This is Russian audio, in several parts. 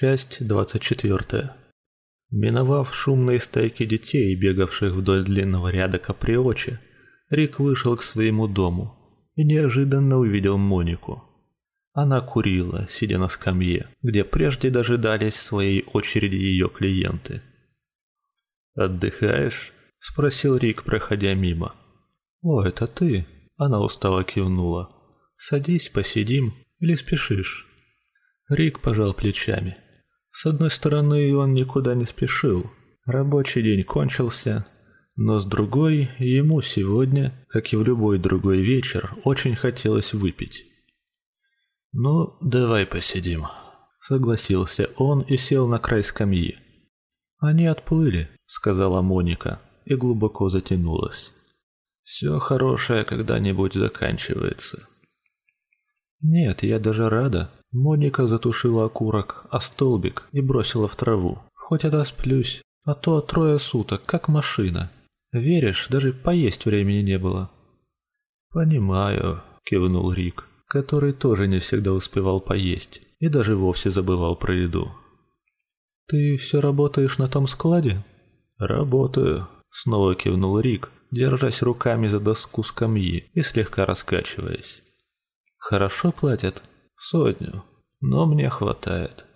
Часть 24. Миновав шумные стайки детей, бегавших вдоль длинного ряда каприочи, Рик вышел к своему дому и неожиданно увидел Монику. Она курила, сидя на скамье, где прежде дожидались своей очереди ее клиенты. «Отдыхаешь?» – спросил Рик, проходя мимо. «О, это ты?» – она устало кивнула. «Садись, посидим или спешишь?» Рик пожал плечами. С одной стороны, он никуда не спешил. Рабочий день кончился, но с другой, ему сегодня, как и в любой другой вечер, очень хотелось выпить. «Ну, давай посидим», — согласился он и сел на край скамьи. «Они отплыли», — сказала Моника и глубоко затянулась. «Все хорошее когда-нибудь заканчивается». «Нет, я даже рада», Моника затушила окурок, а столбик и бросила в траву. Хоть отосплюсь, а то трое суток, как машина. Веришь, даже поесть времени не было. Понимаю, кивнул Рик, который тоже не всегда успевал поесть и даже вовсе забывал про еду. Ты все работаешь на том складе? Работаю, снова кивнул Рик, держась руками за доску скамьи и слегка раскачиваясь. Хорошо платят? Сотню. Но мне хватает.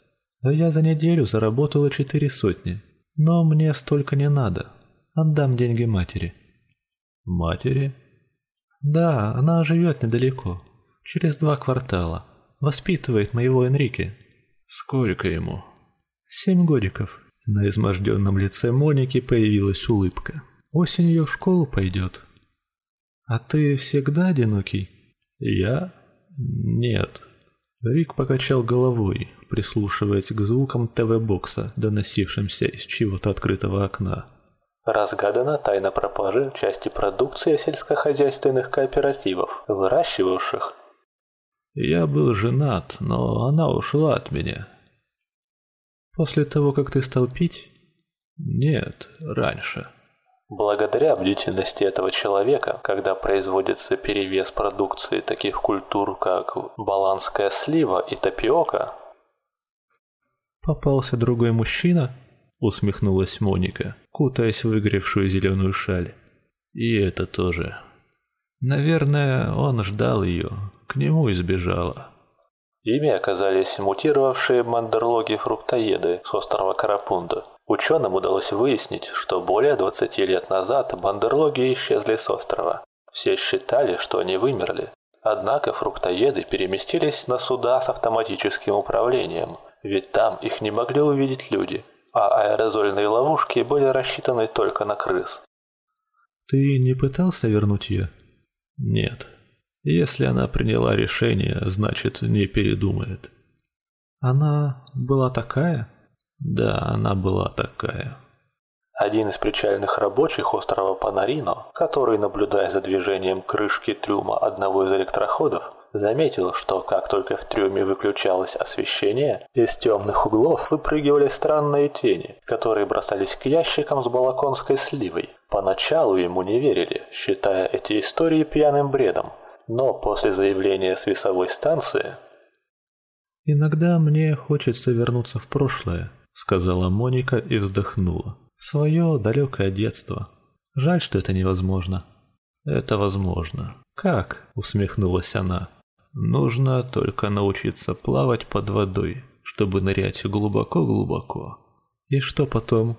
А я за неделю заработала четыре сотни. Но мне столько не надо. Отдам деньги матери. Матери? Да, она живет недалеко. Через два квартала. Воспитывает моего Энрике. Сколько ему? Семь годиков. На изможденном лице Моники появилась улыбка. Осенью в школу пойдет. А ты всегда одинокий? Я? Нет. Рик покачал головой, прислушиваясь к звукам ТВ-бокса, доносившимся из чего-то открытого окна. Разгадана тайна пропажи части продукции сельскохозяйственных кооперативов, выращивавших. Я был женат, но она ушла от меня. После того, как ты стал пить? Нет, раньше. Благодаря бдительности этого человека, когда производится перевес продукции таких культур, как баланская слива и тапиока... «Попался другой мужчина?» — усмехнулась Моника, кутаясь в выгоревшую зеленую шаль. «И это тоже. Наверное, он ждал ее, к нему избежала». Ими оказались мутировавшие мандерлоги-фруктоеды с острова Карапунда. Ученым удалось выяснить, что более 20 лет назад бандерлоги исчезли с острова. Все считали, что они вымерли. Однако фруктоеды переместились на суда с автоматическим управлением, ведь там их не могли увидеть люди, а аэрозольные ловушки были рассчитаны только на крыс. «Ты не пытался вернуть ее?» «Нет. Если она приняла решение, значит, не передумает». «Она была такая?» Да, она была такая. Один из причальных рабочих острова Панарино, который, наблюдая за движением крышки трюма одного из электроходов, заметил, что как только в трюме выключалось освещение, из темных углов выпрыгивали странные тени, которые бросались к ящикам с балаконской сливой. Поначалу ему не верили, считая эти истории пьяным бредом, но после заявления с весовой станции... «Иногда мне хочется вернуться в прошлое», сказала Моника и вздохнула. Свое далекое детство. Жаль, что это невозможно. Это возможно. Как? усмехнулась она. Нужно только научиться плавать под водой, чтобы нырять глубоко-глубоко. И что потом?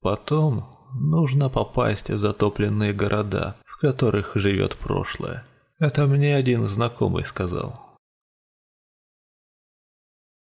Потом нужно попасть в затопленные города, в которых живет прошлое. Это мне один знакомый сказал.